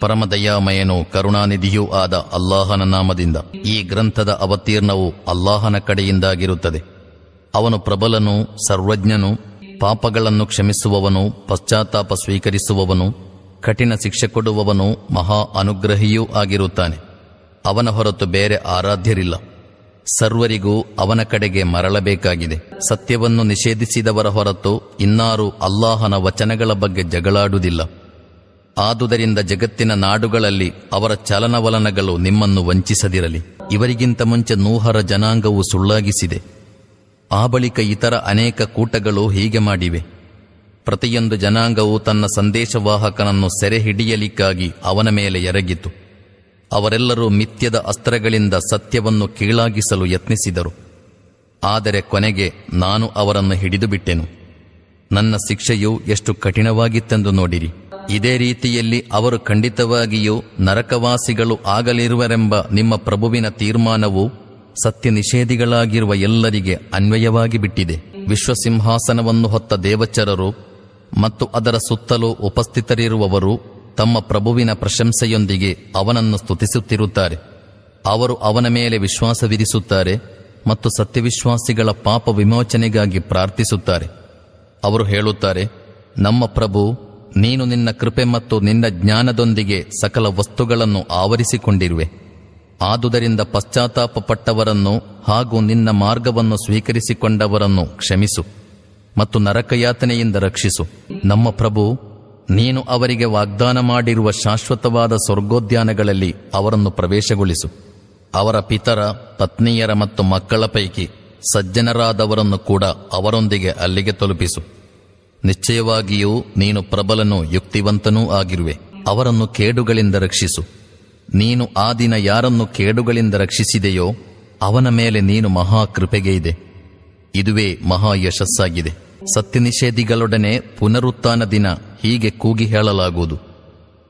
ಪರಮದಯಾಮಯನೂ ಕರುಣಾನಿಧಿಯೂ ಆದ ಅಲ್ಲಾಹನ ನಾಮದಿಂದ ಈ ಗ್ರಂಥದ ಅವತೀರ್ಣವು ಅಲ್ಲಾಹನ ಕಡೆಯಿಂದಾಗಿರುತ್ತದೆ. ಅವನು ಪ್ರಬಲನು, ಸರ್ವಜ್ಞನು, ಪಾಪಗಳನ್ನು ಕ್ಷಮಿಸುವವನು, ಪಶ್ಚಾತ್ತಾಪ ಸ್ವೀಕರಿಸುವವನು, ಕಠಿಣ ಶಿಕ್ಷೆ ಕೊಡುವವನು, ಮಹಾ ಅನುಗ್ರಹಿಯೂ ಆಗಿರುತ್ತಾನೆ. ಅವನ ಹೊರತು ಬೇರೆ ಆರಾಧ್ಯರಿಲ್ಲ. ಸರ್ವರಿಗೂ ಅವನ ಕಡೆಗೆ ಮರಳಬೇಕಾಗಿದೆ. ಸತ್ಯವನ್ನು ನಿಷೇಧಿಸಿದವರ ಹೊರತು ಇನ್ನಾರೂ ಅಲ್ಲಾಹನ ವಚನಗಳ ಬಗ್ಗೆ ಜಗಳಾಡುವುದಿಲ್ಲ. ಆದುದರಿಂದ ಜಗತ್ತಿನ ನಾಡುಗಳಲ್ಲಿ ಅವರ ಚಲನವಲನಗಳು ನಿಮ್ಮನ್ನು ವಂಚಿಸದಿರಲಿ. ಇವರಿಗಿಂತ ಮುಂಚೆ ನೂಹರ ಜನಾಂಗವು ಸುಳ್ಳಾಗಿಸಿದೆ. ಆ ಬಳಿಕ ಇತರ ಅನೇಕ ಕೂಟಗಳು ಹೀಗೆ ಮಾಡಿವೆ. ಪ್ರತಿಯೊಂದು ಜನಾಂಗವು ತನ್ನ ಸಂದೇಶವಾಹಕನನ್ನು ಸೆರೆ ಹಿಡಿಯಲಿಕ್ಕಾಗಿ ಅವನ ಮೇಲೆ ಎರಗಿತು. ಅವರೆಲ್ಲರೂ ಮಿಥ್ಯದ ಅಸ್ತ್ರಗಳಿಂದ ಸತ್ಯವನ್ನು ಕೀಳಾಗಿಸಲು ಯತ್ನಿಸಿದರು. ಆದರೆ ಕೊನೆಗೆ ನಾನು ಅವರನ್ನು ಹಿಡಿದುಬಿಟ್ಟೆನು. ನನ್ನ ಶಿಕ್ಷೆಯು ಎಷ್ಟು ಕಠಿಣವಾಗಿತ್ತೆಂದು ನೋಡಿರಿ. ಇದೇ ರೀತಿಯಲ್ಲಿ ಅವರು ಖಂಡಿತವಾಗಿಯೂ ನರಕವಾಸಿಗಳು ಆಗಲಿರುವರೆಂಬ ನಿಮ್ಮ ಪ್ರಭುವಿನ ತೀರ್ಮಾನವು ಸತ್ಯ ನಿಷೇಧಿಗಳಾಗಿರುವ ಎಲ್ಲರಿಗೆ ಅನ್ವಯವಾಗಿ ಬಿಟ್ಟಿದೆ. ವಿಶ್ವಸಿಂಹಾಸನವನ್ನು ಹೊತ್ತ ದೇವಚರರು ಮತ್ತು ಅದರ ಸುತ್ತಲೂ ಉಪಸ್ಥಿತರಿರುವವರು ತಮ್ಮ ಪ್ರಭುವಿನ ಪ್ರಶಂಸೆಯೊಂದಿಗೆ ಅವನನ್ನು ಸ್ತುತಿಸುತ್ತಿರುತ್ತಾರೆ. ಅವರು ಅವನ ಮೇಲೆ ವಿಶ್ವಾಸವಿರಿಸುತ್ತಾರೆ ಮತ್ತು ಸತ್ಯವಿಶ್ವಾಸಿಗಳ ಪಾಪ ವಿಮೋಚನೆಗಾಗಿ ಪ್ರಾರ್ಥಿಸುತ್ತಾರೆ. ಅವರು ಹೇಳುತ್ತಾರೆ, ನಮ್ಮ ಪ್ರಭು, ನೀನು ನಿನ್ನ ಕೃಪೆ ಮತ್ತು ನಿನ್ನ ಜ್ಞಾನದೊಂದಿಗೆ ಸಕಲ ವಸ್ತುಗಳನ್ನು ಆವರಿಸಿಕೊಂಡಿರುವೆ. ಆದುದರಿಂದ ಪಶ್ಚಾತ್ತಾಪಪಟ್ಟವರನ್ನು ಹಾಗೂ ನಿನ್ನ ಮಾರ್ಗವನ್ನು ಸ್ವೀಕರಿಸಿಕೊಂಡವರನ್ನು ಕ್ಷಮಿಸು ಮತ್ತು ನರಕಯಾತನೆಯಿಂದ ರಕ್ಷಿಸು. ನಮ್ಮ ಪ್ರಭು ನೀನು ಅವರಿಗೆ ವಾಗ್ದಾನ ಮಾಡಿರುವ ಶಾಶ್ವತವಾದ ಸ್ವರ್ಗೋದ್ಯಾನಗಳಲ್ಲಿ ಅವರನ್ನು ಪ್ರವೇಶಗೊಳಿಸು. ಅವರ ಪಿತರ, ಪತ್ನಿಯರ ಮತ್ತು ಮಕ್ಕಳ ಪೈಕಿ ಸಜ್ಜನರಾದವರನ್ನು ಕೂಡ ಅವರೊಂದಿಗೆ ಅಲ್ಲಿಗೆ ತಲುಪಿಸು. ನಿಶ್ಚಯವಾಗಿಯೂ ನೀನು ಪ್ರಬಲನೂ ಯುಕ್ತಿವಂತನೂ ಆಗಿರುವೆ. ಅವರನ್ನು ಕೇಡುಗಳಿಂದ ರಕ್ಷಿಸು. ನೀನು ಆ ದಿನ ಯಾರನ್ನು ಕೇಡುಗಳಿಂದ ರಕ್ಷಿಸಿದೆಯೋ, ಅವನ ಮೇಲೆ ನೀನು ಮಹಾ ಕೃಪೆಗೆ ಇದೆ. ಇದುವೇ ಮಹಾ ಯಶಸ್ಸಾಗಿದೆ. ಸತ್ಯ ನಿಷೇಧಿಗಳೊಡನೆ ಪುನರುತ್ಥಾನ ದಿನ ಹೀಗೆ ಕೂಗಿ ಹೇಳಲಾಗುವುದು.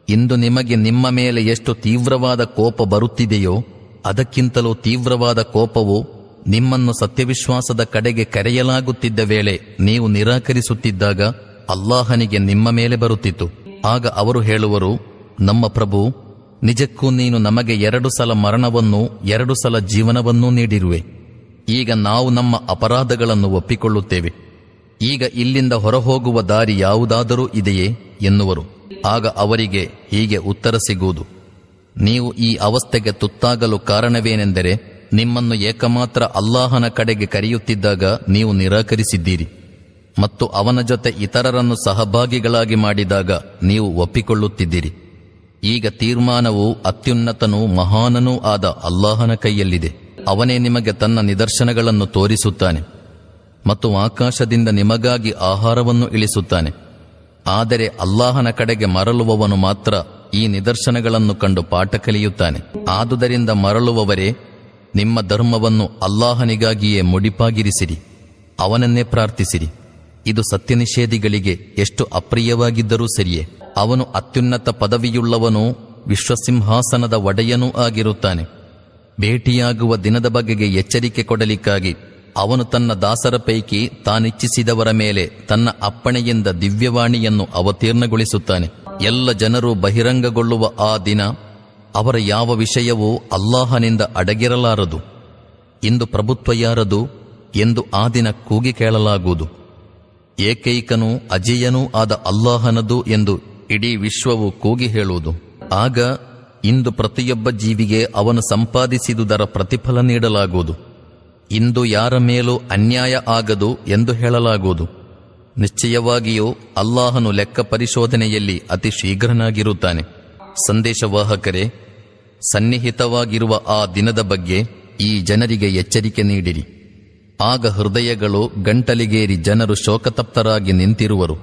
ಇಂದು ನಿಮಗೆ ನಿಮ್ಮ ಮೇಲೆ ಎಷ್ಟು ತೀವ್ರವಾದ ಕೋಪ ಬರುತ್ತಿದೆಯೋ, ಅದಕ್ಕಿಂತಲೂ ತೀವ್ರವಾದ ಕೋಪವು ನಿಮ್ಮನ್ನು ಸತ್ಯವಿಶ್ವಾಸದ ಕಡೆಗೆ ಕರೆಯಲಾಗುತ್ತಿದ್ದ ವೇಳೆ ನೀವು ನಿರಾಕರಿಸುತ್ತಿದ್ದಾಗ ಅಲ್ಲಾಹನಿಗೆ ನಿಮ್ಮ ಮೇಲೆ ಬರುತ್ತಿತ್ತು. ಆಗ ಅವರು ಹೇಳುವರು, ನಮ್ಮ ಪ್ರಭು, ನಿಜಕ್ಕೂ ನೀನು ನಮಗೆ ಎರಡು ಸಲ ಮರಣವನ್ನು ಎರಡು ಸಲ ಜೀವನವನ್ನೂ ನೀಡಿರುವೆ. ಈಗ ನಾವು ನಮ್ಮ ಅಪರಾಧಗಳನ್ನು ಒಪ್ಪಿಕೊಳ್ಳುತ್ತೇವೆ. ಈಗ ಇಲ್ಲಿಂದ ಹೊರಹೋಗುವ ದಾರಿ ಯಾವುದಾದರೂ ಇದೆಯೇ? ಎನ್ನುವರು. ಆಗ ಅವರಿಗೆ ಹೀಗೆ ಉತ್ತರ ಸಿಗುವುದು. ನೀವು ಈ ಅವಸ್ಥೆಗೆ ತುತ್ತಾಗಲು ಕಾರಣವೇನೆಂದರೆ, ನಿಮ್ಮನ್ನು ಏಕಮಾತ್ರ ಅಲ್ಲಾಹನ ಕಡೆಗೆ ಕರೆಯುತ್ತಿದ್ದಾಗ ನೀವು ನಿರಾಕರಿಸಿದ್ದೀರಿ. ಮತ್ತು ಅವನ ಜೊತೆ ಇತರರನ್ನು ಸಹಭಾಗಿಗಳಾಗಿ ಮಾಡಿದಾಗ ನೀವು ಒಪ್ಪಿಕೊಳ್ಳುತ್ತಿದ್ದೀರಿ. ಈಗ ತೀರ್ಮಾನವು ಅತ್ಯುನ್ನತನೂ ಮಹಾನನೂ ಆದ ಅಲ್ಲಾಹನ ಕೈಯಲ್ಲಿದೆ. ಅವನೇ ನಿಮಗೆ ತನ್ನ ನಿದರ್ಶನಗಳನ್ನು ತೋರಿಸುತ್ತಾನೆ. ಮತ್ತು ಆಕಾಶದಿಂದ ನಿಮಗಾಗಿ ಆಹಾರವನ್ನು ಇಳಿಸುತ್ತಾನೆ. ಆದರೆ ಅಲ್ಲಾಹನ ಕಡೆಗೆ ಮರಳುವವನು ಮಾತ್ರ ಈ ನಿದರ್ಶನಗಳನ್ನು ಕಂಡು ಪಾಠ ಕಲಿಯುತ್ತಾನೆ. ಆದುದರಿಂದ ಮರಳುವವರೇ, ನಿಮ್ಮ ಧರ್ಮವನ್ನು ಅಲ್ಲಾಹನಿಗಾಗಿಯೇ ಮುಡಿಪಾಗಿರಿಸಿರಿ. ಅವನನ್ನೇ ಪ್ರಾರ್ಥಿಸಿರಿ. ಇದು ಸತ್ಯನಿಷೇಧಿಗಳಿಗೆ ಎಷ್ಟು ಅಪ್ರಿಯವಾಗಿದ್ದರೂ ಸರಿಯೇ. ಅವನು ಅತ್ಯುನ್ನತ ಪದವಿಯುಳ್ಳವನೂ ವಿಶ್ವಸಿಂಹಾಸನದ ಒಡೆಯನೂ ಆಗಿರುತ್ತಾನೆ. ಭೇಟಿಯಾಗುವ ದಿನದ ಬಗೆಗೆ ಎಚ್ಚರಿಕೆ ಕೊಡಲಿಕ್ಕಾಗಿ ಅವನು ತನ್ನ ದಾಸರ ಪೈಕಿ ತಾನಿಚ್ಛಿಸಿದವರ ಮೇಲೆ ತನ್ನ ಅಪ್ಪಣೆಯಿಂದ ದಿವ್ಯವಾಣಿಯನ್ನು ಅವತೀರ್ಣಗೊಳಿಸುತ್ತಾನೆ. ಎಲ್ಲ ಜನರು ಬಹಿರಂಗಗೊಳ್ಳುವ ಆ ದಿನ ಅವರ ಯಾವ ವಿಷಯವೂ ಅಲ್ಲಾಹನಿಂದ ಅಡಗಿರಲಾರದು. ಇಂದು ಪ್ರಭುತ್ವ ಯಾರದು ಎಂದು ಆ ದಿನ ಕೂಗಿ ಕೇಳಲಾಗುವುದು. ಏಕೈಕನೂ ಅಜೇಯನೂ ಆದ ಅಲ್ಲಾಹನದು ಎಂದು ಇಡೀ ವಿಶ್ವವು ಕೂಗಿ ಹೇಳುವುದು. ಆಗ ಇಂದು ಪ್ರತಿಯೊಬ್ಬ ಜೀವಿಗೆ ಅವನು ಸಂಪಾದಿಸಿದುದರ ಪ್ರತಿಫಲ ನೀಡಲಾಗುವುದು. ಇಂದು ಯಾರ ಮೇಲೂ ಅನ್ಯಾಯ ಆಗದು ಎಂದು ಹೇಳಲಾಗುವುದು. ನಿಶ್ಚಯವಾಗಿಯೂ ಅಲ್ಲಾಹನು ಲೆಕ್ಕ ಪರಿಶೋಧನೆಯಲ್ಲಿ ಅತಿ ಶೀಘ್ರನಾಗಿರುತ್ತಾನೆ. ಸಂದೇಶವಾಹಕರೇ, ಸನ್ನಿಹಿತವಾಗಿರುವ ಆ ದಿನದ ಬಗ್ಗೆ ಈ ಜನರಿಗೆ ಎಚ್ಚರಿಕೆ ನೀಡಿರಿ. ಆಗ ಹೃದಯಗಳು ಗಂಟಲಿಗೇರಿ ಜನರು ಶೋಕತಪ್ತರಾಗಿ ನಿಂತಿರುವರು.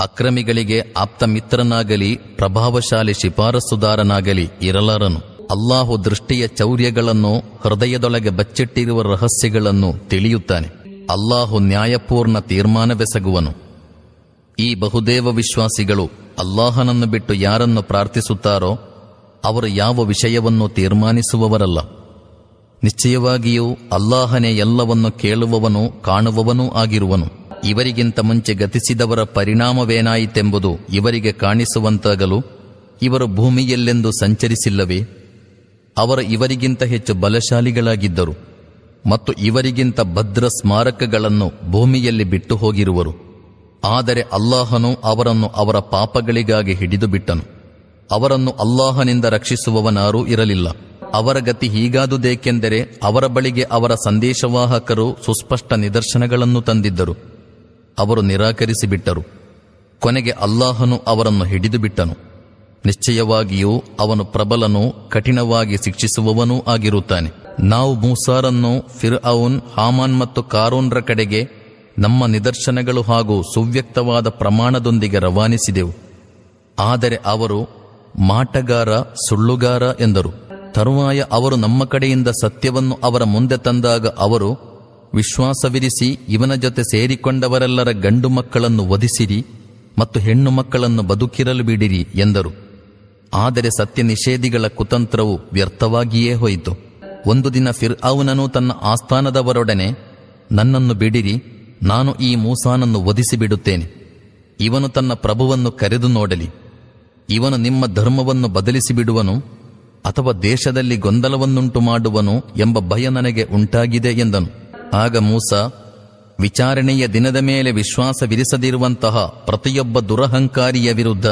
ಅಕ್ರಮಿಗಳಿಗೆ ಆಪ್ತ ಮಿತ್ರನಾಗಲಿ ಪ್ರಭಾವಶಾಲಿ ಶಿಫಾರಸುದಾರನಾಗಲಿ ಇರಲಾರನು. ಅಲ್ಲಾಹು ದೃಷ್ಟಿಯ ಚೌರ್ಯಗಳನ್ನು ಹೃದಯದೊಳಗೆ ಬಚ್ಚಿಟ್ಟಿರುವ ರಹಸ್ಯಗಳನ್ನು ತಿಳಿಯುತ್ತಾನೆ. ಅಲ್ಲಾಹು ನ್ಯಾಯಪೂರ್ಣ ತೀರ್ಮಾನವೆಸಗುವನು. ಈ ಬಹುದೇವ ವಿಶ್ವಾಸಿಗಳು ಅಲ್ಲಾಹನನ್ನು ಬಿಟ್ಟು ಯಾರನ್ನು ಪ್ರಾರ್ಥಿಸುತ್ತಾರೋ, ಅವರು ಯಾವ ವಿಷಯವನ್ನು ತೀರ್ಮಾನಿಸುವವರಲ್ಲ. ನಿಶ್ಚಯವಾಗಿಯೂ ಅಲ್ಲಾಹನೇ ಎಲ್ಲವನ್ನು ಕೇಳುವವನು ಕಾಣುವವನೂ ಆಗಿರುವನು. ಇವರಿಗಿಂತ ಮುಂಚೆ ಗತಿಸಿದವರ ಪರಿಣಾಮವೇನಾಯಿತೆಂಬುದು ಇವರಿಗೆ ಕಾಣಿಸುವಂತಾಗಲು ಇವರು ಭೂಮಿಯಲ್ಲೆಂದು ಸಂಚರಿಸಿಲ್ಲವೇ? ಅವರು ಇವರಿಗಿಂತ ಹೆಚ್ಚು ಬಲಶಾಲಿಗಳಾಗಿದ್ದರು ಮತ್ತು ಇವರಿಗಿಂತ ಭದ್ರ ಸ್ಮಾರಕಗಳನ್ನು ಭೂಮಿಯಲ್ಲಿ ಬಿಟ್ಟು ಹೋಗಿರುವರು ಆದರೆ ಅಲ್ಲಾಹನು ಅವರನ್ನು ಅವರ ಪಾಪಗಳಿಗಾಗಿ ಹಿಡಿದು ಬಿಟ್ಟನು ಅವರನ್ನು ಅಲ್ಲಾಹನಿಂದ ರಕ್ಷಿಸುವವನಾರೂ ಇರಲಿಲ್ಲ. ಅವರ ಗತಿ ಹೀಗಾದುದೇಕೆಂದರೆ ಅವರ ಬಳಿಗೆ ಅವರ ಸಂದೇಶವಾಹಕರು ಸುಸ್ಪಷ್ಟ ನಿದರ್ಶನಗಳನ್ನು ತಂದಿದ್ದರು. ಅವರು ನಿರಾಕರಿಸಿಬಿಟ್ಟರು. ಕೊನೆಗೆ ಅಲ್ಲಾಹನು ಅವರನ್ನು ಹಿಡಿದು ಬಿಟ್ಟನು ನಿಶ್ಚಯವಾಗಿಯೂ ಅವನು ಪ್ರಬಲನೂ ಕಠಿಣವಾಗಿ ಶಿಕ್ಷಿಸುವವನೂ ಆಗಿರುತ್ತಾನೆ. ನಾವು ಮೂಸಾರನ್ನು ಫಿರ್ ಔನ್ ಹಾಮಾನ್ ಮತ್ತು ಕಾರೂನ್ರ ಕಡೆಗೆ ನಮ್ಮ ನಿದರ್ಶನಗಳು ಹಾಗೂ ಸುವ್ಯಕ್ತವಾದ ಪ್ರಮಾಣದೊಂದಿಗೆ ರವಾನಿಸಿದೆವು. ಆದರೆ ಅವರು ಮಾಟಗಾರ, ಸುಳ್ಳುಗಾರ ಎಂದರು. ತರುವಾಯ ಅವರು ನಮ್ಮ ಕಡೆಯಿಂದ ಸತ್ಯವನ್ನು ಅವರ ಮುಂದೆ ತಂದಾಗ ಅವರು ವಿಶ್ವಾಸವಿರಿಸಿ ಇವನ ಜೊತೆ ಸೇರಿಕೊಂಡವರೆಲ್ಲರ ಗಂಡು ಮಕ್ಕಳನ್ನು ವಧಿಸಿರಿ ಮತ್ತು ಹೆಣ್ಣು ಮಕ್ಕಳನ್ನು ಬದುಕಿರಲು ಬಿಡಿರಿ ಎಂದರು. ಆದರೆ ಸತ್ಯ ನಿಷೇಧಿಗಳ ಕುತಂತ್ರವು ವ್ಯರ್ಥವಾಗಿಯೇ ಹೋಯಿತು. ಒಂದು ದಿನ ಫಿರ್ ಅವನನು ತನ್ನ ಆಸ್ಥಾನದವರೊಡನೆ, ನನ್ನನ್ನು ಬಿಡಿರಿ, ನಾನು ಈ ಮೂಸಾನನ್ನು ಒದಿಸಿಬಿಡುತ್ತೇನೆ ಇವನು ತನ್ನ ಪ್ರಭುವನ್ನು ಕರೆದು ನೋಡಲಿ. ಇವನು ನಿಮ್ಮ ಧರ್ಮವನ್ನು ಬದಲಿಸಿ ಬಿಡುವನು ಅಥವಾ ದೇಶದಲ್ಲಿ ಗೊಂದಲವನ್ನುಂಟು ಮಾಡುವನು ಎಂಬ ಭಯ ನನಗೆ ಉಂಟಾಗಿದೆ, ಎಂದನು. ಆಗ ಮೂಸ, ವಿಚಾರಣೆಯ ದಿನದ ಮೇಲೆ ವಿಶ್ವಾಸವಿರಿಸದಿರುವಂತಹ ಪ್ರತಿಯೊಬ್ಬ ದುರಹಂಕಾರಿಯ ವಿರುದ್ಧ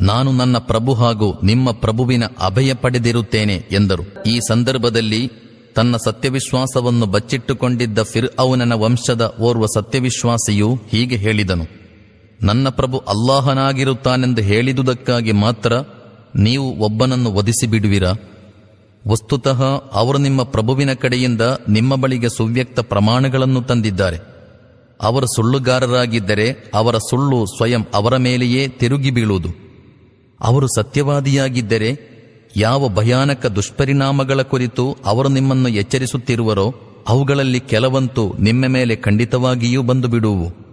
ನಾನು ನನ್ನ ಪ್ರಭು ಹಾಗೂ ನಿಮ್ಮ ಪ್ರಭುವಿನ ಅಭಯ ಪಡೆದಿರುತ್ತೇನೆ ಎಂದರು. ಈ ಸಂದರ್ಭದಲ್ಲಿ ತನ್ನ ಸತ್ಯವಿಶ್ವಾಸವನ್ನು ಬಚ್ಚಿಟ್ಟುಕೊಂಡಿದ್ದ ಫಿರ್ ಅವನನ ವಂಶದ ಓರ್ವ ಸತ್ಯವಿಶ್ವಾಸಿಯು ಹೀಗೆ ಹೇಳಿದನು. ನನ್ನ ಪ್ರಭು ಅಲ್ಲಾಹನಾಗಿರುತ್ತಾನೆಂದು ಹೇಳಿದುದಕ್ಕಾಗಿ ಮಾತ್ರ ನೀವು ಒಬ್ಬನನ್ನು ವಧಿಸಿ ಬಿಡುವಿರಾ ವಸ್ತುತಃ ಅವರು ನಿಮ್ಮ ಪ್ರಭುವಿನ ಕಡೆಯಿಂದ ನಿಮ್ಮ ಬಳಿಗೆ ಸುವ್ಯಕ್ತ ಪ್ರಮಾಣಗಳನ್ನು ತಂದಿದ್ದಾರೆ. ಅವರ ಸುಳ್ಳುಗಾರರಾಗಿದ್ದರೆ ಅವರ ಸುಳ್ಳು ಸ್ವಯಂ ಅವರ ಮೇಲೆಯೇ ತಿರುಗಿ ಬೀಳುವುದು. ಅವರು ಸತ್ಯವಾದಿಯಾಗಿದ್ದರೆ ಯಾವ ಭಯಾನಕ ದುಷ್ಪರಿಣಾಮಗಳ ಕುರಿತು ಅವರು ನಿಮ್ಮನ್ನು ಎಚ್ಚರಿಸುತ್ತಿರುವರೋ ಅವುಗಳಲ್ಲಿ ಕೆಲವಂತೂ ನಿಮ್ಮ ಮೇಲೆ ಖಂಡಿತವಾಗಿಯೂ ಬಂದು ಬಿಡುವು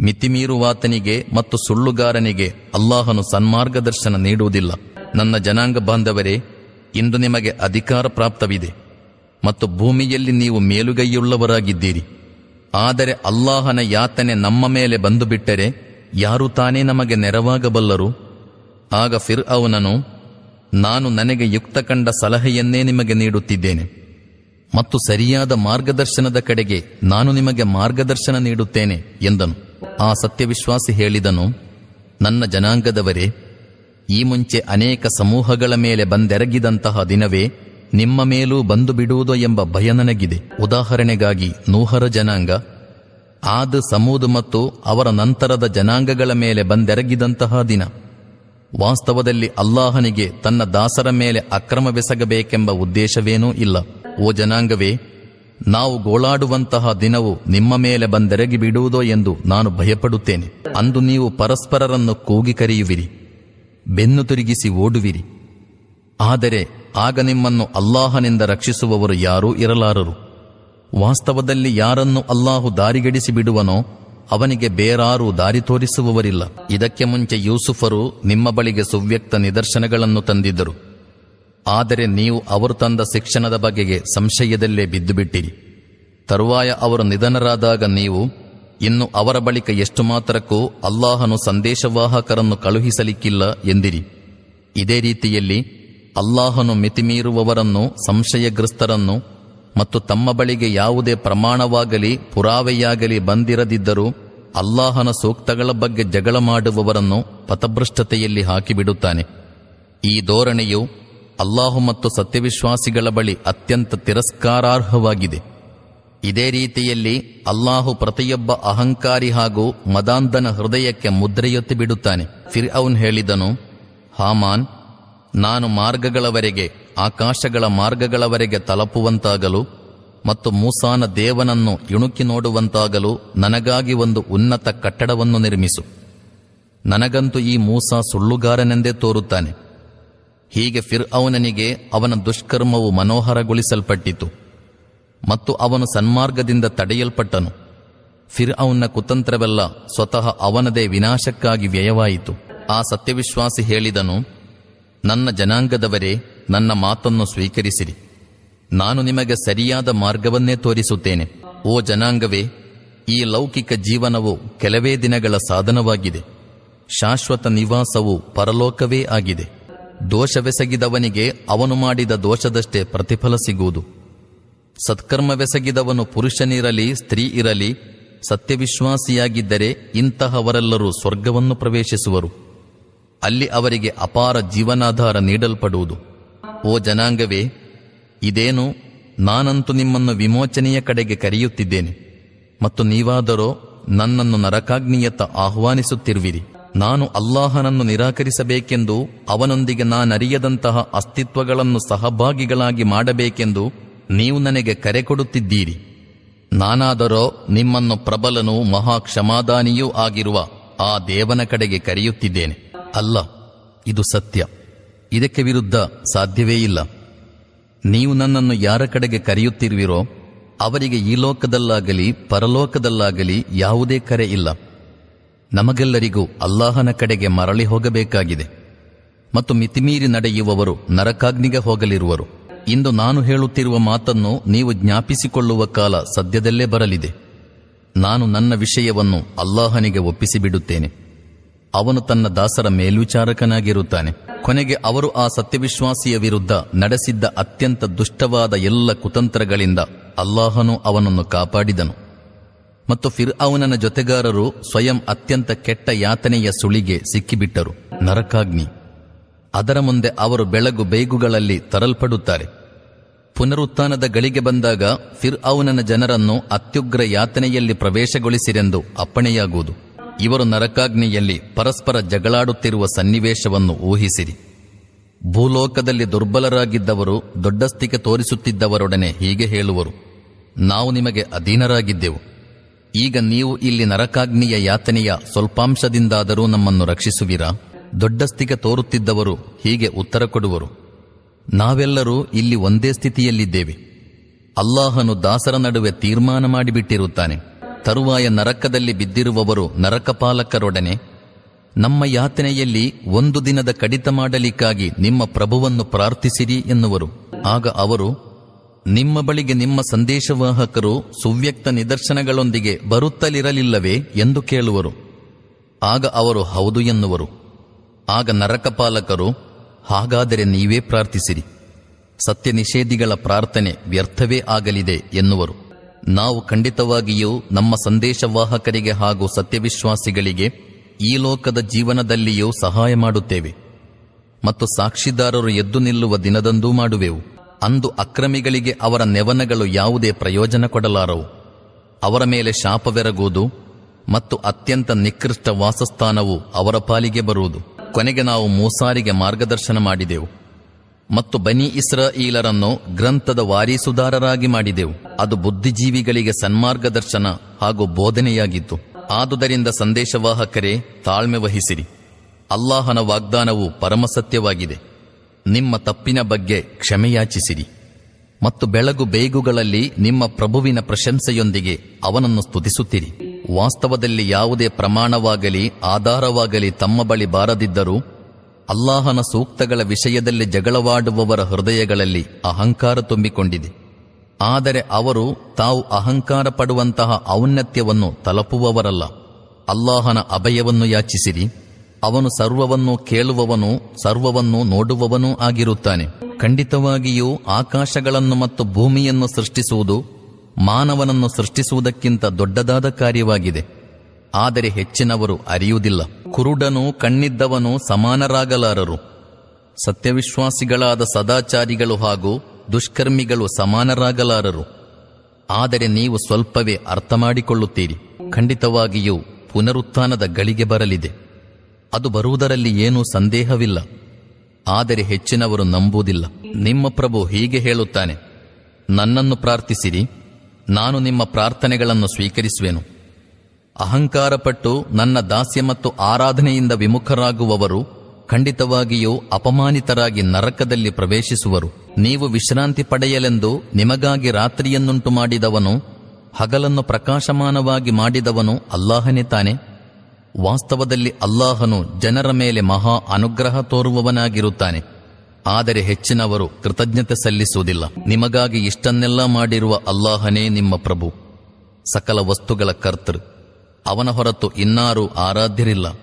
ಮಿತಿಮೀರುವಾತನಿಗೆ ಮತ್ತು ಸುಳ್ಳುಗಾರನಿಗೆ ಅಲ್ಲಾಹನು ಸನ್ಮಾರ್ಗದರ್ಶನ ನೀಡುವುದಿಲ್ಲ. ನನ್ನ ಜನಾಂಗ ಬಾಂಧವರೇ, ಇಂದು ನಿಮಗೆ ಅಧಿಕಾರ ಪ್ರಾಪ್ತವಿದೆ ಮತ್ತು ಭೂಮಿಯಲ್ಲಿ ನೀವು ಮೇಲುಗೈಯುಳ್ಳವರಾಗಿದ್ದೀರಿ. ಆದರೆ ಅಲ್ಲಾಹನ ಯಾತನೆ ನಮ್ಮ ಮೇಲೆ ಬಂದು ಬಿಟ್ಟರೆ ಯಾರು ತಾನೇ ನಮಗೆ ನೆರವಾಗಬಲ್ಲರು? ಆಗ ಫಿರ್ ಅವನನು ನಾನು ನನಗೆ ಯುಕ್ತ ಕಂಡ ಸಲಹೆಯನ್ನೇ ನಿಮಗೆ ನೀಡುತ್ತಿದ್ದೇನೆ. ಮತ್ತು ಸರಿಯಾದ ಮಾರ್ಗದರ್ಶನದ ಕಡೆಗೆ ನಾನು ನಿಮಗೆ ಮಾರ್ಗದರ್ಶನ ನೀಡುತ್ತೇನೆ ಎಂದನು. ಆ ಸತ್ಯವಿಶ್ವಾಸಿ ಹೇಳಿದನು, ನನ್ನ ಜನಾಂಗದವರೇ, ಈ ಮುಂಚೆ ಅನೇಕ ಸಮೂಹಗಳ ಮೇಲೆ ಬಂದೆರಗಿದಂತಹ ದಿನವೇ ನಿಮ್ಮ ಮೇಲೂ ಬಂದು ಬಿಡುವುದೋ ಎಂಬ ಭಯ ನನಗಿದೆ. ಉದಾಹರಣೆಗಾಗಿ ನೂಹರ ಜನಾಂಗ, ಆದ ಸಮೂದ್ ಮತ್ತು ಅವರ ನಂತರದ ಜನಾಂಗಗಳ ಮೇಲೆ ಬಂದೆರಗಿದಂತಹ ದಿನ. ವಾಸ್ತವದಲ್ಲಿ ಅಲ್ಲಾಹನಿಗೆ ತನ್ನ ದಾಸರ ಮೇಲೆ ಅಕ್ರಮವೆಸಗಬೇಕೆಂಬ ಉದ್ದೇಶವೇನೂ ಇಲ್ಲ. ಓ ಜನಾಂಗವೇ, ನಾವು ಗೋಳಾಡುವಂತಹ ದಿನವು ನಿಮ್ಮ ಮೇಲೆ ಬಂದೆರಗಿ ಬಿಡುವುದೋ ಎಂದು ನಾನು ಭಯಪಡುತ್ತೇನೆ. ಅಂದು ನೀವು ಪರಸ್ಪರರನ್ನು ಕೂಗಿ ಕರೆಯುವಿರಿ, ಬೆನ್ನು ತಿರುಗಿಸಿ ಓಡುವಿರಿ. ಆದರೆ ಆಗ ನಿಮ್ಮನ್ನು ಅಲ್ಲಾಹನಿಂದ ರಕ್ಷಿಸುವವರು ಯಾರೂ ಇರಲಾರರು. ವಾಸ್ತವದಲ್ಲಿ ಯಾರನ್ನು ಅಲ್ಲಾಹು ದಾರಿಗಡಿಸಿ ಬಿಡುವನೋ ಅವನಿಗೆ ಬೇರಾರೂ ದಾರಿ ತೋರಿಸುವವರಿಲ್ಲ. ಇದಕ್ಕೆ ಮುಂಚೆ ಯೂಸುಫರು ನಿಮ್ಮ ಬಳಿಗೆ ಸುವ್ಯಕ್ತ ನಿದರ್ಶನಗಳನ್ನು ತಂದಿದ್ದರು. ಆದರೆ ನೀವು ಅವರು ತಂದ ಶಿಕ್ಷಣದ ಬಗೆಗೆ ಸಂಶಯದಲ್ಲೇ ಬಿದ್ದುಬಿಟ್ಟಿರಿ. ತರುವಾಯ ಅವರು ನಿಧನರಾದಾಗ ನೀವು, ಇನ್ನು ಅವರ ಬಳಿಕ ಎಷ್ಟು ಮಾತ್ರಕ್ಕೂ ಅಲ್ಲಾಹನು ಸಂದೇಶವಾಹಕರನ್ನು ಕಳುಹಿಸಲಿಕ್ಕಿಲ್ಲ ಎಂದಿರಿ. ಇದೇ ರೀತಿಯಲ್ಲಿ ಅಲ್ಲಾಹನು ಮಿತಿಮೀರುವವರನ್ನು, ಸಂಶಯಗ್ರಸ್ತರನ್ನು ಮತ್ತು ತಮ್ಮ ಬಳಿಗೆ ಯಾವುದೇ ಪ್ರಮಾಣವಾಗಲಿ, ಪುರಾವೆಯಾಗಲಿ ಬಂದಿರದಿದ್ದರೂ ಅಲ್ಲಾಹನ ಸೂಕ್ತಗಳ ಬಗ್ಗೆ ಜಗಳ ಮಾಡುವವರನ್ನು ಪಥಭ್ರಷ್ಟತೆಯಲ್ಲಿ ಹಾಕಿಬಿಡುತ್ತಾನೆ. ಈ ಧೋರಣೆಯು ಅಲ್ಲಾಹು ಮತ್ತು ಸತ್ಯವಿಶ್ವಾಸಿಗಳ ಬಳಿ ಅತ್ಯಂತ ತಿರಸ್ಕಾರಾರ್ಹವಾಗಿದೆ. ಇದೇ ರೀತಿಯಲ್ಲಿ ಅಲ್ಲಾಹು ಪ್ರತಿಯೊಬ್ಬ ಅಹಂಕಾರಿ ಹಾಗೂ ಮದಾಂಧನ ಹೃದಯಕ್ಕೆ ಮುದ್ರೆಯೊತ್ತಿ ಬಿಡುತ್ತಾನೆ. ಫಿರ್ ಅವನ್ ಹೇಳಿದನು, ಹಾಮಾನ್, ನಾನು ಮಾರ್ಗಗಳವರೆಗೆ ಆಕಾಶಗಳ ಮಾರ್ಗಗಳವರೆಗೆ ತಲಪುವಂತಾಗಲು ಮತ್ತು ಮೂಸಾನ ದೇವನನ್ನು ಇಣುಕಿ ನೋಡುವಂತಾಗಲು ನನಗಾಗಿ ಒಂದು ಉನ್ನತ ಕಟ್ಟಡವನ್ನು ನಿರ್ಮಿಸು. ನನಗಂತೂ ಈ ಮೂಸಾ ಸುಳ್ಳುಗಾರನೆಂದೇ ತೋರುತ್ತಾನೆ. ಹೀಗೆ ಫಿರ್ ಅವನನಿಗೆ ಅವನ ದುಷ್ಕರ್ಮವು ಮನೋಹರಗೊಳಿಸಲ್ಪಟ್ಟಿತು. ಮತ್ತು ಅವನು ಸನ್ಮಾರ್ಗದಿಂದ ತಡೆಯಲ್ಪಟ್ಟನು. ಫಿರ್ ಅವನ ಕುತಂತ್ರವೆಲ್ಲ ಸ್ವತಃ ಅವನದೇ ವಿನಾಶಕ್ಕಾಗಿ ವ್ಯಯವಾಯಿತು. ಆ ಸತ್ಯವಿಶ್ವಾಸಿ ಹೇಳಿದನು ನನ್ನ ಜನಾಂಗದವರೇ, ನನ್ನ ಮಾತನ್ನು ಸ್ವೀಕರಿಸಿರಿ. ನಾನು ನಿಮಗೆ ಸರಿಯಾದ ಮಾರ್ಗವನ್ನೇ ತೋರಿಸುತ್ತೇನೆ. ಓ ಜನಾಂಗವೇ, ಈ ಲೌಕಿಕ ಜೀವನವು ಕೆಲವೇ ದಿನಗಳ ಸಾಧನವಾಗಿದೆ. ಶಾಶ್ವತ ನಿವಾಸವು ಪರಲೋಕವೇ ಆಗಿದೆ. ದೋಷವೆಸಗಿದವನಿಗೆ ಅವನು ಮಾಡಿದ ದೋಷದಷ್ಟೇ ಪ್ರತಿಫಲ ಸಿಗುವುದು. ಸತ್ಕರ್ಮವೆಸಗಿದವನು ಪುರುಷನಿರಲಿ ಸ್ತ್ರೀ ಇರಲಿ ಸತ್ಯವಿಶ್ವಾಸಿಯಾಗಿದ್ದರೆ ಇಂತಹವರೆಲ್ಲರೂ ಸ್ವರ್ಗವನ್ನು ಪ್ರವೇಶಿಸುವರು. ಅಲ್ಲಿ ಅವರಿಗೆ ಅಪಾರ ಜೀವನಾಧಾರ ನೀಡಲ್ಪಡುವುದು. ಓ ಜನಾಂಗವೇ, ಇದೇನು ನಾನಂತೂ ನಿಮ್ಮನ್ನು ವಿಮೋಚನೆಯ ಕಡೆಗೆ ಕರೆಯುತ್ತಿದ್ದೇನೆ. ಮತ್ತು ನೀವಾದರೋ ನನ್ನನ್ನು ನರಕಾಗ್ನಿಯತ್ತ ಆಹ್ವಾನಿಸುತ್ತಿರುವಿರಿ. ನಾನು ಅಲ್ಲಾಹನನ್ನು ನಿರಾಕರಿಸಬೇಕೆಂದು, ಅವನೊಂದಿಗೆ ನಾನರಿಯದಂತಹ ಅಸ್ತಿತ್ವಗಳನ್ನು ಸಹಭಾಗಿಗಳಾಗಿ ಮಾಡಬೇಕೆಂದು ನೀವು ನನಗೆ ಕರೆ ಕೊಡುತ್ತಿದ್ದೀರಿ. ನಾನಾದರೋ ನಿಮ್ಮನ್ನು ಪ್ರಬಲನೂ ಮಹಾಕ್ಷಮಾದಾನಿಯೂ ಆಗಿರುವ ಆ ದೇವನ ಕಡೆಗೆ ಕರೆಯುತ್ತಿದ್ದೇನೆ. ಅಲ್ಲ, ಇದು ಸತ್ಯ. ಇದಕ್ಕೆ ವಿರುದ್ಧ ಸಾಧ್ಯವೇ ಇಲ್ಲ. ನೀವು ನನ್ನನ್ನು ಯಾರ ಕಡೆಗೆ ಕರೆಯುತ್ತಿರುವಿರೋ, ಅವರಿಗೆ ಈ ಲೋಕದಲ್ಲಾಗಲಿ, ಪರಲೋಕದಲ್ಲಾಗಲಿ ಯಾವುದೇ ಕರೆ ಇಲ್ಲ. ನಮಗೆಲ್ಲರಿಗೂ ಅಲ್ಲಾಹನ ಕಡೆಗೆ ಮರಳಿ ಹೋಗಬೇಕಾಗಿದೆ. ಮತ್ತು ಮಿತಿಮೀರಿ ನಡೆಯುವವರು ನರಕಾಗ್ನಿಗೆ ಹೋಗಲಿರುವರು. ಇಂದು ನಾನು ಹೇಳುತ್ತಿರುವ ಮಾತನ್ನು ನೀವು ಜ್ಞಾಪಿಸಿಕೊಳ್ಳುವ ಕಾಲ ಸದ್ಯದಲ್ಲೇ ಬರಲಿದೆ. ನಾನು ನನ್ನ ವಿಷಯವನ್ನು ಅಲ್ಲಾಹನಿಗೆ ಒಪ್ಪಿಸಿಬಿಡುತ್ತೇನೆ. ಅವನು ತನ್ನ ದಾಸರ ಮೇಲ್ವಿಚಾರಕನಾಗಿರುತ್ತಾನೆ. ಕೊನೆಗೆ ಅವರು ಆ ಸತ್ಯವಿಶ್ವಾಸಿಯ ವಿರುದ್ಧ ನಡೆಸಿದ್ದ ಅತ್ಯಂತ ದುಷ್ಟವಾದ ಎಲ್ಲ ಕುತಂತ್ರಗಳಿಂದ ಅಲ್ಲಾಹನು ಅವನನ್ನು ಕಾಪಾಡಿದನು. ಮತ್ತು ಫಿರ್ ಅವನನ ಜೊತೆಗಾರರು ಸ್ವಯಂ ಅತ್ಯಂತ ಕೆಟ್ಟ ಯಾತನೆಯ ಸುಳಿಗೆ ಸಿಕ್ಕಿಬಿಟ್ಟರು. ನರಕಾಗ್ನಿ. ಅದರ ಮುಂದೆ ಅವರು ಬೆಳಗು ಬೇಗುಗಳಲ್ಲಿ ತರಲ್ಪಡುತ್ತಾರೆ. ಪುನರುತ್ಥಾನದ ಗಳಿಗೆ ಬಂದಾಗ ಫಿರ್ ಅವನನ ಜನರನ್ನು ಅತ್ಯುಗ್ರ ಯಾತನೆಯಲ್ಲಿ ಪ್ರವೇಶಗೊಳಿಸಿರೆಂದು ಅಪ್ಪಣೆಯಾಗುವುದು. ಇವರು ನರಕಾಗ್ನಿಯಲ್ಲಿ ಪರಸ್ಪರ ಜಗಳಾಡುತ್ತಿರುವ ಸನ್ನಿವೇಶವನ್ನು ಊಹಿಸಿರಿ. ಭೂಲೋಕದಲ್ಲಿ ದುರ್ಬಲರಾಗಿದ್ದವರು ದೊಡ್ಡಸ್ತಿಕೆ ತೋರಿಸುತ್ತಿದ್ದವರೊಡನೆ ಹೀಗೆ ಹೇಳುವರು. ನಾವು ನಿಮಗೆ ಅಧೀನರಾಗಿದ್ದೆವು. ಈಗ ನೀವು ಇಲ್ಲಿ ನರಕಾಗ್ನಿಯ ಯಾತನೆಯ ಸ್ವಲ್ಪಾಂಶದಿಂದಾದರೂ ನಮ್ಮನ್ನು ರಕ್ಷಿಸುವಿರಾ? ದೊಡ್ಡಸ್ತಿಕೆ ತೋರುತ್ತಿದ್ದವರು ಹೀಗೆ ಉತ್ತರ ಕೊಡುವರು. ನಾವೆಲ್ಲರೂ ಇಲ್ಲಿ ಒಂದೇ ಸ್ಥಿತಿಯಲ್ಲಿದ್ದೇವೆ. ಅಲ್ಲಾಹನು ದಾಸರ ನಡುವೆ ತೀರ್ಮಾನ ಮಾಡಿಬಿಟ್ಟಿರುತ್ತಾನೆ. ತರುವಾಯ ನರಕದಲ್ಲಿ ಬಿದ್ದಿರುವವರು ನರಕಪಾಲಕರೊಡನೆ, ನಮ್ಮ ಯಾತನೆಯಲ್ಲಿ ಒಂದು ದಿನದ ಕಡಿತ ಮಾಡಲಿಕ್ಕಾಗಿ ನಿಮ್ಮ ಪ್ರಭುವನ್ನು ಪ್ರಾರ್ಥಿಸಿರಿ ಎನ್ನುವರು. ಆಗ ಅವರು, ನಿಮ್ಮ ಬಳಿಗೆ ನಿಮ್ಮ ಸಂದೇಶವಾಹಕರು ಸುವ್ಯಕ್ತ ನಿದರ್ಶನಗಳೊಂದಿಗೆ ಬರುತ್ತಲಿರಲಿಲ್ಲವೇ ಎಂದು ಕೇಳುವರು. ಆಗ ಅವರು, ಹೌದು ಎನ್ನುವರು. ಆಗ ನರಕಪಾಲಕರು, ಹಾಗಾದರೆ ನೀವೇ ಪ್ರಾರ್ಥಿಸಿರಿ. ಸತ್ಯ ನಿಷೇಧಿಗಳ ಪ್ರಾರ್ಥನೆ ವ್ಯರ್ಥವೇ ಆಗಲಿದೆ ಎನ್ನುವರು. ನಾವು ಖಂಡಿತವಾಗಿಯೂ ನಮ್ಮ ಸಂದೇಶವಾಹಕರಿಗೆ ಹಾಗೂ ಸತ್ಯವಿಶ್ವಾಸಿಗಳಿಗೆ ಈ ಲೋಕದ ಜೀವನದಲ್ಲಿಯೂ ಸಹಾಯ ಮಾಡುತ್ತೇವೆ ಮತ್ತು ಸಾಕ್ಷಿದಾರರು ಎದ್ದು ನಿಲ್ಲುವ ದಿನದಂದೂ ಮಾಡುವೆವು. ಅಂದು ಅಕ್ರಮಿಗಳಿಗೆ ಅವರ ನೆವನಗಳು ಯಾವುದೇ ಪ್ರಯೋಜನ ಕೊಡಲಾರವು. ಅವರ ಮೇಲೆ ಶಾಪವೆರಗುವುದು ಮತ್ತು ಅತ್ಯಂತ ನಿಕೃಷ್ಟ ವಾಸಸ್ಥಾನವು ಅವರ ಪಾಲಿಗೆ ಬರುವುದು. ಕೊನೆಗೆ ನಾವು ಮೂಸಾರಿಗೆ ಮಾರ್ಗದರ್ಶನ ಮಾಡಿದೆವು. ಮತ್ತು ಬನಿ ಇಸ್ರಾಯೀಲರನ್ನು ಗ್ರಂಥದ ವಾರೀಸುದಾರರಾಗಿ ಮಾಡಿದೆವು. ಅದು ಬುದ್ಧಿಜೀವಿಗಳಿಗೆ ಸನ್ಮಾರ್ಗದರ್ಶನ ಹಾಗೂ ಬೋಧನೆಯಾಗಿತ್ತು. ಆದುದರಿಂದ ಸಂದೇಶವಾಹಕರೇ, ತಾಳ್ಮೆ ವಹಿಸಿರಿ. ಅಲ್ಲಾಹನ ವಾಗ್ದಾನವು ಪರಮಸತ್ಯವಾಗಿದೆ. ನಿಮ್ಮ ತಪ್ಪಿನ ಬಗ್ಗೆ ಕ್ಷಮೆಯಾಚಿಸಿರಿ. ಮತ್ತು ಬೆಳಗು ಬೇಗುಗಳಲ್ಲಿ ನಿಮ್ಮ ಪ್ರಭುವಿನ ಪ್ರಶಂಸೆಯೊಂದಿಗೆ ಅವನನ್ನು ಸ್ತುತಿಸುತ್ತಿರಿ. ವಾಸ್ತವದಲ್ಲಿ ಯಾವುದೇ ಪ್ರಮಾಣವಾಗಲಿ, ಆಧಾರವಾಗಲಿ ತಮ್ಮ ಬಳಿ ಬಾರದಿದ್ದರೂ ಅಲ್ಲಾಹನ ಸೂಕ್ತಗಳ ವಿಷಯದಲ್ಲಿ ಜಗಳವಾಡುವವರ ಹೃದಯಗಳಲ್ಲಿ ಅಹಂಕಾರ ತುಂಬಿಕೊಂಡಿದೆ. ಆದರೆ ಅವರು ತಾವು ಅಹಂಕಾರ ಪಡುವಂತಹ ಔನ್ನತ್ಯವನ್ನು ತಲುಪುವವರಲ್ಲ. ಅಲ್ಲಾಹನ ಅಭಯವನ್ನು ಯಾಚಿಸಿರಿ. ಅವನು ಸರ್ವವನ್ನು ಕೇಳುವವನು, ಸರ್ವವನ್ನು ನೋಡುವವನೂ ಆಗಿರುತ್ತಾನೆ. ಖಂಡಿತವಾಗಿಯೂ ಆಕಾಶಗಳನ್ನು ಮತ್ತು ಭೂಮಿಯನ್ನು ಸೃಷ್ಟಿಸುವುದು ಮಾನವನನ್ನು ಸೃಷ್ಟಿಸುವುದಕ್ಕಿಂತ ದೊಡ್ಡದಾದ ಕಾರ್ಯವಾಗಿದೆ. ಆದರೆ ಹೆಚ್ಚಿನವರು ಅರಿಯುವುದಿಲ್ಲ. ಕುರುಡನು ಕಣ್ಣಿದ್ದವನು ಸಮಾನರಾಗಲಾರರು. ಸತ್ಯವಿಶ್ವಾಸಿಗಳಾದ ಸದಾಚಾರಿಗಳು ಹಾಗೂ ದುಷ್ಕರ್ಮಿಗಳು ಸಮಾನರಾಗಲಾರರು. ಆದರೆ ನೀವು ಸ್ವಲ್ಪವೇ ಅರ್ಥ ಮಾಡಿಕೊಳ್ಳುತ್ತೀರಿ ಖಂಡಿತವಾಗಿಯೂ ಪುನರುತ್ಥಾನದ ಗಳಿಗೆ ಬರಲಿದೆ. ಅದು ಬರುವುದರಲ್ಲಿ ಏನೂ ಸಂದೇಹವಿಲ್ಲ. ಆದರೆ ಹೆಚ್ಚಿನವರು ನಂಬುವುದಿಲ್ಲ. ನಿಮ್ಮ ಪ್ರಭು ಹೀಗೆ ಹೇಳುತ್ತಾನೆ. ನನ್ನನ್ನು ಪ್ರಾರ್ಥಿಸಿರಿ. ನಾನು ನಿಮ್ಮ ಪ್ರಾರ್ಥನೆಗಳನ್ನು ಸ್ವೀಕರಿಸುವೆನು. ಅಹಂಕಾರಪಟ್ಟು ನನ್ನ ದಾಸ್ಯ ಮತ್ತು ಆರಾಧನೆಯಿಂದ ವಿಮುಖರಾಗುವವರು ಖಂಡಿತವಾಗಿಯೂ ಅಪಮಾನಿತರಾಗಿ ನರಕದಲ್ಲಿ ಪ್ರವೇಶಿಸುವರು. ನೀವು ವಿಶ್ರಾಂತಿ ಪಡೆಯಲೆಂದು ನಿಮಗಾಗಿ ರಾತ್ರಿಯನ್ನುಂಟು ಮಾಡಿದವನು, ಹಗಲನ್ನು ಪ್ರಕಾಶಮಾನವಾಗಿ ಮಾಡಿದವನು ಅಲ್ಲಾಹನೇ ತಾನೆ. ವಾಸ್ತವದಲ್ಲಿ ಅಲ್ಲಾಹನು ಜನರ ಮೇಲೆ ಮಹಾ ಅನುಗ್ರಹ ತೋರುವವನಾಗಿರುತ್ತಾನೆ. ಆದರೆ ಹೆಚ್ಚಿನವರು ಕೃತಜ್ಞತೆ ಸಲ್ಲಿಸುವುದಿಲ್ಲ. ನಿಮಗಾಗಿ ಇಷ್ಟನ್ನೆಲ್ಲ ಮಾಡಿರುವ ಅಲ್ಲಾಹನೇ ನಿಮ್ಮ ಪ್ರಭು. ಸಕಲ ವಸ್ತುಗಳ ಕರ್ತೃ. ಅವನ ಹೊರತು ಇನ್ನಾರೂ ಆರಾಧ್ಯರಿಲ್ಲ.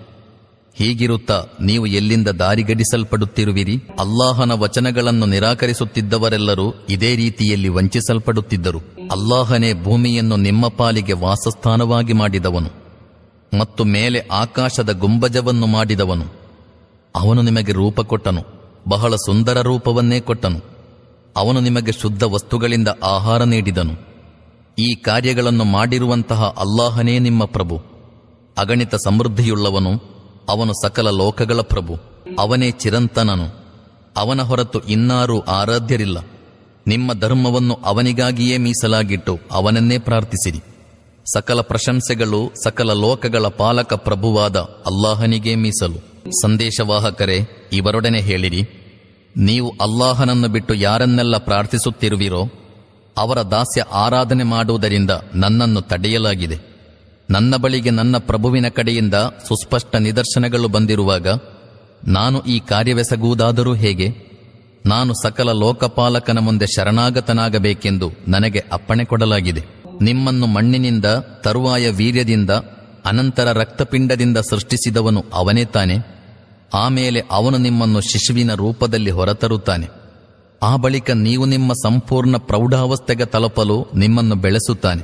ಹೀಗಿರುತ್ತಾ ನೀವು ಎಲ್ಲಿಂದ ದಾರಿಗಡಿಸಲ್ಪಡುತ್ತಿರುವಿರಿ ಅಲ್ಲಾಹನ ವಚನಗಳನ್ನು ನಿರಾಕರಿಸುತ್ತಿದ್ದವರೆಲ್ಲರೂ ಇದೇ ರೀತಿಯಲ್ಲಿ ವಂಚಿಸಲ್ಪಡುತ್ತಿದ್ದರು. ಅಲ್ಲಾಹನೇ ಭೂಮಿಯನ್ನು ನಿಮ್ಮ ಪಾಲಿಗೆ ವಾಸಸ್ಥಾನವಾಗಿ ಮಾಡಿದವನು ಮತ್ತು ಮೇಲೆ ಆಕಾಶದ ಗುಂಬಜವನ್ನು ಮಾಡಿದವನು. ಅವನು ನಿಮಗೆ ರೂಪ ಕೊಟ್ಟನು, ಬಹಳ ಸುಂದರ ರೂಪವನ್ನೇ ಕೊಟ್ಟನು. ಅವನು ನಿಮಗೆ ಶುದ್ಧ ವಸ್ತುಗಳಿಂದ ಆಹಾರ ನೀಡಿದನು. ಈ ಕಾರ್ಯಗಳನ್ನು ಮಾಡಿರುವಂತಹ ಅಲ್ಲಾಹನೇ ನಿಮ್ಮ ಪ್ರಭು. ಅಗಣಿತ ಸಮೃದ್ಧಿಯುಳ್ಳವನು, ಅವನು ಸಕಲ ಲೋಕಗಳ ಪ್ರಭು. ಅವನೇ ಚಿರಂತನನು. ಅವನ ಹೊರತು ಇನ್ನಾರೂ ಆರಾಧ್ಯರಿಲ್ಲ. ನಿಮ್ಮ ಧರ್ಮವನ್ನು ಅವನಿಗಾಗಿಯೇ ಮೀಸಲಾಗಿಟ್ಟು ಅವನನ್ನೇ ಪ್ರಾರ್ಥಿಸಿರಿ. ಸಕಲ ಪ್ರಶಂಸೆಗಳು, ಸಕಲ ಲೋಕಗಳ ಪಾಲಕ ಪ್ರಭುವಾದ ಅಲ್ಲಾಹನಿಗೇ ಮೀಸಲು. ಸಂದೇಶವಾಹಕರೇ, ಇವರೊಡನೆ ಹೇಳಿರಿ. ನೀವು ಅಲ್ಲಾಹನನ್ನು ಬಿಟ್ಟು ಯಾರನ್ನೆಲ್ಲ ಪ್ರಾರ್ಥಿಸುತ್ತಿರುವಿರೋ ಅವರ ದಾಸ್ಯ ಆರಾಧನೆ ಮಾಡುವುದರಿಂದ ನನ್ನನ್ನು ತಡೆಯಲಾಗಿದೆ. ನನ್ನ ಬಳಿಗೆ ನನ್ನ ಪ್ರಭುವಿನ ಕಡೆಯಿಂದ ಸುಸ್ಪಷ್ಟ ನಿದರ್ಶನಗಳು ಬಂದಿರುವಾಗ ನಾನು ಈ ಕಾರ್ಯವೆಸಗುವುದಾದರೂ ಹೇಗೆ? ನಾನು ಸಕಲ ಲೋಕಪಾಲಕನ ಮುಂದೆ ಶರಣಾಗತನಾಗಬೇಕೆಂದು ನನಗೆ ಅಪ್ಪಣೆ ಕೊಡಲಾಗಿದೆ. ನಿಮ್ಮನ್ನು ಮಣ್ಣಿನಿಂದ, ತರುವಾಯ ವೀರ್ಯದಿಂದ, ಅನಂತರ ರಕ್ತಪಿಂಡದಿಂದ ಸೃಷ್ಟಿಸಿದವನು ಅವನೇ ತಾನೆ. ಆಮೇಲೆ ಅವನು ನಿಮ್ಮನ್ನು ಶಿಶುವಿನ ರೂಪದಲ್ಲಿ ಹೊರತರುತ್ತಾನೆ. ಆ ಬಳಿಕ ನೀವು ನಿಮ್ಮ ಸಂಪೂರ್ಣ ಪ್ರೌಢಾವಸ್ಥೆಗೆ ತಲುಪಲು ನಿಮ್ಮನ್ನು ಬೆಳೆಸುತ್ತಾನೆ.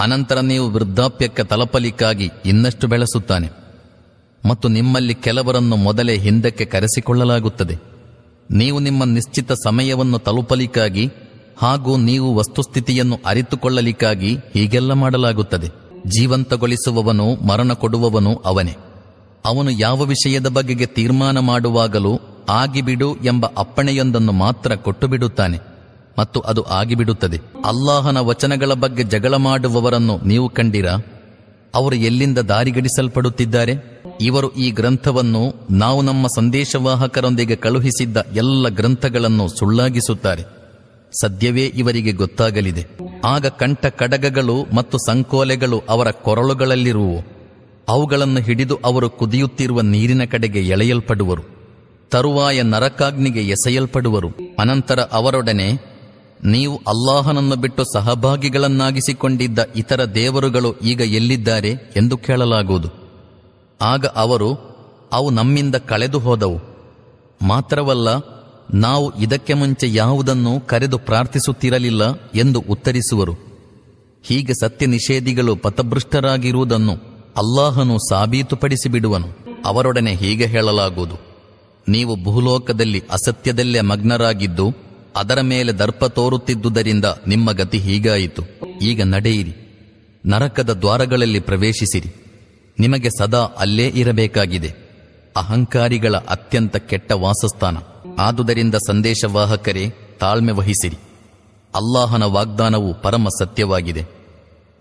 ಅನಂತರ ನೀವು ವೃದ್ಧಾಪ್ಯಕ್ಕೆ ತಲುಪಲಿಕ್ಕಾಗಿ ಇನ್ನಷ್ಟು ಬೆಳೆಸುತ್ತಾನೆ. ಮತ್ತು ನಿಮ್ಮಲ್ಲಿ ಕೆಲವರನ್ನು ಮೊದಲೇ ಹಿಂದಕ್ಕೆ ಕರೆಸಿಕೊಳ್ಳಲಾಗುತ್ತದೆ. ನೀವು ನಿಮ್ಮ ನಿಶ್ಚಿತ ಸಮಯವನ್ನು ತಲುಪಲಿಕ್ಕಾಗಿ ಹಾಗೂ ನೀವು ವಸ್ತುಸ್ಥಿತಿಯನ್ನು ಅರಿತುಕೊಳ್ಳಲಿಕ್ಕಾಗಿ ಹೀಗೆಲ್ಲ ಮಾಡಲಾಗುತ್ತದೆ. ಜೀವಂತಗೊಳಿಸುವವನು ಮರಣ ಕೊಡುವವನು ಅವನೇ. ಅವನು ಯಾವ ವಿಷಯದ ಬಗೆಗೆ ತೀರ್ಮಾನ ಮಾಡುವಾಗಲೂ ಆಗಿಬಿಡು ಎಂಬ ಅಪ್ಪಣೆಯೊಂದನ್ನು ಮಾತ್ರ ಕೊಟ್ಟು ಬಿಡುತ್ತಾನೆ ಮತ್ತು ಅದು ಆಗಿಬಿಡುತ್ತದೆ. ಅಲ್ಲಾಹನ ವಚನಗಳ ಬಗ್ಗೆ ಜಗಳ ಮಾಡುವವರನ್ನು ನೀವು ಕಂಡಿರಾ? ಅವರು ಎಲ್ಲಿಂದ ದಾರಿಗಡಿಸಲ್ಪಡುತ್ತಿದ್ದಾರೆ? ಇವರು ಈ ಗ್ರಂಥವನ್ನು ನಾವು ನಮ್ಮ ಸಂದೇಶವಾಹಕರೊಂದಿಗೆ ಕಳುಹಿಸಿದ್ದ ಎಲ್ಲ ಗ್ರಂಥಗಳನ್ನು ಸುಳ್ಳಾಗಿಸುತ್ತಾರೆ. ಸದ್ಯವೇ ಇವರಿಗೆ ಗೊತ್ತಾಗಲಿದೆ. ಆಗ ಕಂಠ ಕಡಗಗಳು ಮತ್ತು ಸಂಕೋಲೆಗಳು ಅವರ ಕೊರಳುಗಳಲ್ಲಿರುವು. ಅವುಗಳನ್ನು ಹಿಡಿದು ಅವರು ಕುದಿಯುತ್ತಿರುವ ನೀರಿನ ಕಡೆಗೆ ಎಳೆಯಲ್ಪಡುವರು. ತರುವಾಯ ನರಕಾಗ್ನಿಗೆ ಎಸೆಯಲ್ಪಡುವರು. ಅನಂತರ ಅವರೊಡನೆ, ನೀವು ಅಲ್ಲಾಹನನ್ನು ಬಿಟ್ಟು ಸಹಭಾಗಿಗಳನ್ನಾಗಿಸಿಕೊಂಡಿದ್ದ ಇತರ ದೇವರುಗಳು ಈಗ ಎಲ್ಲಿದ್ದಾರೆ? ಎಂದು ಕೇಳಲಾಗುವುದು. ಆಗ ಅವರು, ಅವು ನಮ್ಮಿಂದ ಕಳೆದು ಹೋದವು. ಮಾತ್ರವಲ್ಲ, ನಾವು ಇದಕ್ಕೆ ಮುಂಚೆ ಯಾವುದನ್ನು ಕರೆದು ಪ್ರಾರ್ಥಿಸುತ್ತಿರಲಿಲ್ಲ ಎಂದು ಉತ್ತರಿಸುವರು. ಹೀಗೆ ಸತ್ಯ ನಿಷೇಧಿಗಳು ಪಥಭೃಷ್ಟರಾಗಿರುವುದನ್ನು ಅಲ್ಲಾಹನು ಸಾಬೀತುಪಡಿಸಿಬಿಡುವನು. ಅವರೊಡನೆ ಹೀಗೆ ಹೇಳಲಾಗುವುದು. ನೀವು ಭೂಲೋಕದಲ್ಲಿ ಅಸತ್ಯದಲ್ಲೇ ಮಗ್ನರಾಗಿದ್ದು, ಅದರ ಮೇಲೆ ದರ್ಪ ತೋರುತ್ತಿದ್ದುದರಿಂದ ನಿಮ್ಮ ಗತಿ ಹೀಗಾಯಿತು. ಈಗ ನಡೆಯಿರಿ. ನರಕದ ದ್ವಾರಗಳಲ್ಲಿ ಪ್ರವೇಶಿಸಿರಿ. ನಿಮಗೆ ಸದಾ ಅಲ್ಲೇ ಇರಬೇಕಾಗಿದೆ. ಅಹಂಕಾರಿಗಳ ಅತ್ಯಂತ ಕೆಟ್ಟ ವಾಸಸ್ಥಾನ. ಆದುದರಿಂದ ಸಂದೇಶವಾಹಕರೇ, ತಾಳ್ಮೆ ವಹಿಸಿರಿ. ಅಲ್ಲಾಹನ ವಾಗ್ದಾನವು ಪರಮ ಸತ್ಯವಾಗಿದೆ.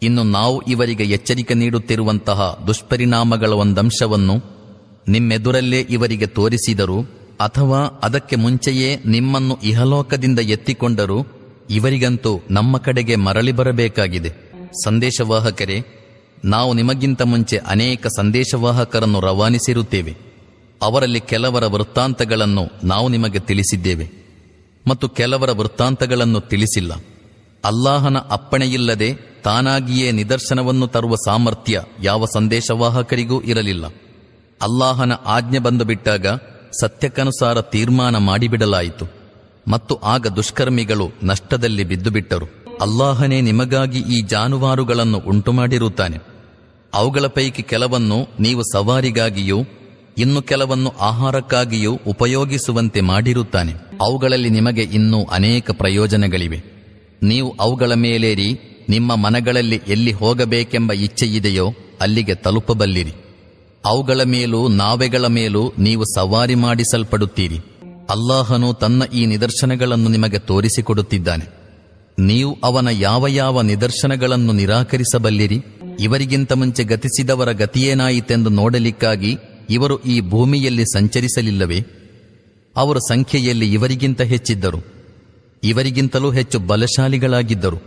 ಇನ್ನು ನಾವು ಇವರಿಗೆ ಎಚ್ಚರಿಕೆ ನೀಡುತ್ತಿರುವಂತಹ ದುಷ್ಪರಿಣಾಮಗಳ ಒಂದಂಶವನ್ನು ನಿಮ್ಮೆದುರಲ್ಲೇ ಇವರಿಗೆ ತೋರಿಸಿದರು ಅಥವಾ ಅದಕ್ಕೆ ಮುಂಚೆಯೇ ನಿಮ್ಮನ್ನು ಇಹಲೋಕದಿಂದ ಎತ್ತಿಕೊಂಡರೂ ಇವರಿಗಂತೂ ನಮ್ಮ ಕಡೆಗೆ ಮರಳಿ ಬರಬೇಕಾಗಿದೆ. ಸಂದೇಶವಾಹಕರೇ, ನಾವು ನಿಮಗಿಂತ ಮುಂಚೆ ಅನೇಕ ಸಂದೇಶವಾಹಕರನ್ನು ರವಾನಿಸಿರುತ್ತೇವೆ. ಅವರಲ್ಲಿ ಕೆಲವರ ವೃತ್ತಾಂತಗಳನ್ನು ನಾವು ನಿಮಗೆ ತಿಳಿಸಿದ್ದೇವೆ. ಮತ್ತು ಕೆಲವರ ವೃತ್ತಾಂತಗಳನ್ನು ತಿಳಿಸಿಲ್ಲ. ಅಲ್ಲಾಹನ ಅಪ್ಪಣೆಯಿಲ್ಲದೆ ತಾನಾಗಿಯೇ ನಿದರ್ಶನವನ್ನು ತರುವ ಸಾಮರ್ಥ್ಯ ಯಾವ ಸಂದೇಶವಾಹಕರಿಗೂ ಇರಲಿಲ್ಲ. ಅಲ್ಲಾಹನ ಆಜ್ಞೆ ಬಂದು ಬಿಟ್ಟಾಗ ಸತ್ಯಕ್ಕನುಸಾರ ತೀರ್ಮಾನ ಮಾಡಿಬಿಡಲಾಯಿತು. ಮತ್ತು ಆಗ ದುಷ್ಕರ್ಮಿಗಳು ನಷ್ಟದಲ್ಲಿ ಬಿದ್ದುಬಿಟ್ಟರು. ಅಲ್ಲಾಹನೇ ನಿಮಗಾಗಿ ಈ ಜಾನುವಾರುಗಳನ್ನು ಉಂಟುಮಾಡಿರುತ್ತಾನೆ. ಅವುಗಳ ಪೈಕಿ ಕೆಲವನ್ನು ನೀವು ಸವಾರಿಗಾಗಿಯೂ, ಇನ್ನು ಕೆಲವನ್ನು ಆಹಾರಕ್ಕಾಗಿಯೂ ಉಪಯೋಗಿಸುವಂತೆ ಮಾಡಿರುತ್ತಾನೆ. ಅವುಗಳಲ್ಲಿ ನಿಮಗೆ ಇನ್ನೂ ಅನೇಕ ಪ್ರಯೋಜನಗಳಿವೆ. ನೀವು ಅವುಗಳ ಮೇಲೇರಿ, ನಿಮ್ಮ ಮನಗಳಲ್ಲಿ ಎಲ್ಲಿ ಹೋಗಬೇಕೆಂಬ ಇಚ್ಛೆಯಿದೆಯೋ ಅಲ್ಲಿಗೆ ತಲುಪಬಲ್ಲಿರಿ. ಅವುಗಳ ಮೇಲೂ ನಾವೆಗಳ ಮೇಲೂ ನೀವು ಸವಾರಿ ಮಾಡಿಸಲ್ಪಡುತ್ತೀರಿ. ಅಲ್ಲಾಹನು ತನ್ನ ಈ ನಿದರ್ಶನಗಳನ್ನು ನಿಮಗೆ ತೋರಿಸಿಕೊಡುತ್ತಿದ್ದಾನೆ. ನೀವು ಅವನ ಯಾವ ಯಾವ ನಿದರ್ಶನಗಳನ್ನು ನಿರಾಕರಿಸಬಲ್ಲಿರಿ, ಇವರಿಗಿಂತ ಮುಂಚೆ ಗತಿಸಿದವರ ಗತಿಯೇನಾಯಿತೆಂದು ನೋಡಲಿಕ್ಕಾಗಿ ಇವರು ಈ ಭೂಮಿಯಲ್ಲಿ ಸಂಚರಿಸಲಿಲ್ಲವೇ? ಅವರ ಸಂಖ್ಯೆಯಲ್ಲಿ ಇವರಿಗಿಂತ ಹೆಚ್ಚಿದ್ದರು. ಇವರಿಗಿಂತಲೂ ಹೆಚ್ಚು ಬಲಶಾಲಿಗಳಾಗಿದ್ದರು.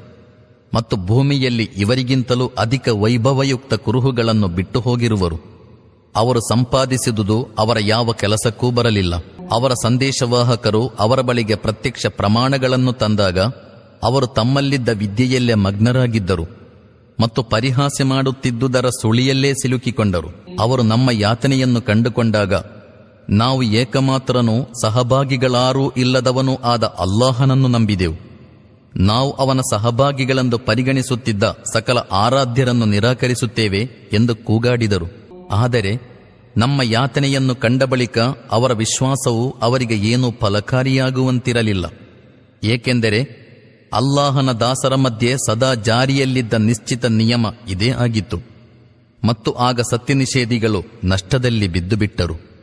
ಮತ್ತು ಭೂಮಿಯಲ್ಲಿ ಇವರಿಗಿಂತಲೂ ಅಧಿಕ ವೈಭವಯುಕ್ತ ಕುರುಹುಗಳನ್ನು ಬಿಟ್ಟು ಹೋಗಿರುವರು ಅವರು ಸಂಪಾದಿಸಿದುದು ಅವರ ಯಾವ ಕೆಲಸಕ್ಕೂ ಬರಲಿಲ್ಲ. ಅವರ ಸಂದೇಶವಾಹಕರು ಅವರ ಬಳಿಗೆ ಪ್ರತ್ಯಕ್ಷ ಪ್ರಮಾಣಗಳನ್ನು ತಂದಾಗ ಅವರು ತಮ್ಮಲ್ಲಿದ್ದ ವಿದ್ಯೆಯಲ್ಲೇ ಮಗ್ನರಾಗಿದ್ದರು ಮತ್ತು ಪರಿಹಾಸ್ಯ ಮಾಡುತ್ತಿದ್ದುದರ ಸುಳಿಯಲ್ಲೇ ಸಿಲುಕಿಕೊಂಡರು. ಅವರು ನಮ್ಮ ಯಾತನೆಯನ್ನು ಕಂಡುಕೊಂಡಾಗ ನಾವು ಏಕಮಾತ್ರನೂ ಸಹಭಾಗಿಗಳಾರೂ ಇಲ್ಲದವನೂ ಆದ ಅಲ್ಲಾಹನನ್ನು ನಂಬಿದೆವು. ನಾವು ಅವನ ಸಹಭಾಗಿಗಳೆಂದು ಪರಿಗಣಿಸುತ್ತಿದ್ದ ಸಕಲ ಆರಾಧ್ಯರನ್ನು ನಿರಾಕರಿಸುತ್ತೇವೆ ಎಂದು ಕೂಗಾಡಿದರು. ಆದರೆ ನಮ್ಮ ಯಾತನೆಯನ್ನು ಕಂಡ ಬಳಿಕ ಅವರ ವಿಶ್ವಾಸವು ಅವರಿಗೆ ಏನೂ ಫಲಕಾರಿಯಾಗುವಂತಿರಲಿಲ್ಲ. ಏಕೆಂದರೆ ಅಲ್ಲಾಹನ ದಾಸರ ಮಧ್ಯೆ ಸದಾ ಜಾರಿಯಲ್ಲಿದ್ದ ನಿಶ್ಚಿತ ನಿಯಮ ಇದೇ ಆಗಿತ್ತು. ಮತ್ತು ಆಗ ಸತ್ಯನಿಷೇಧಿಗಳು ನಷ್ಟದಲ್ಲಿ ಬಿದ್ದುಬಿಟ್ಟರು.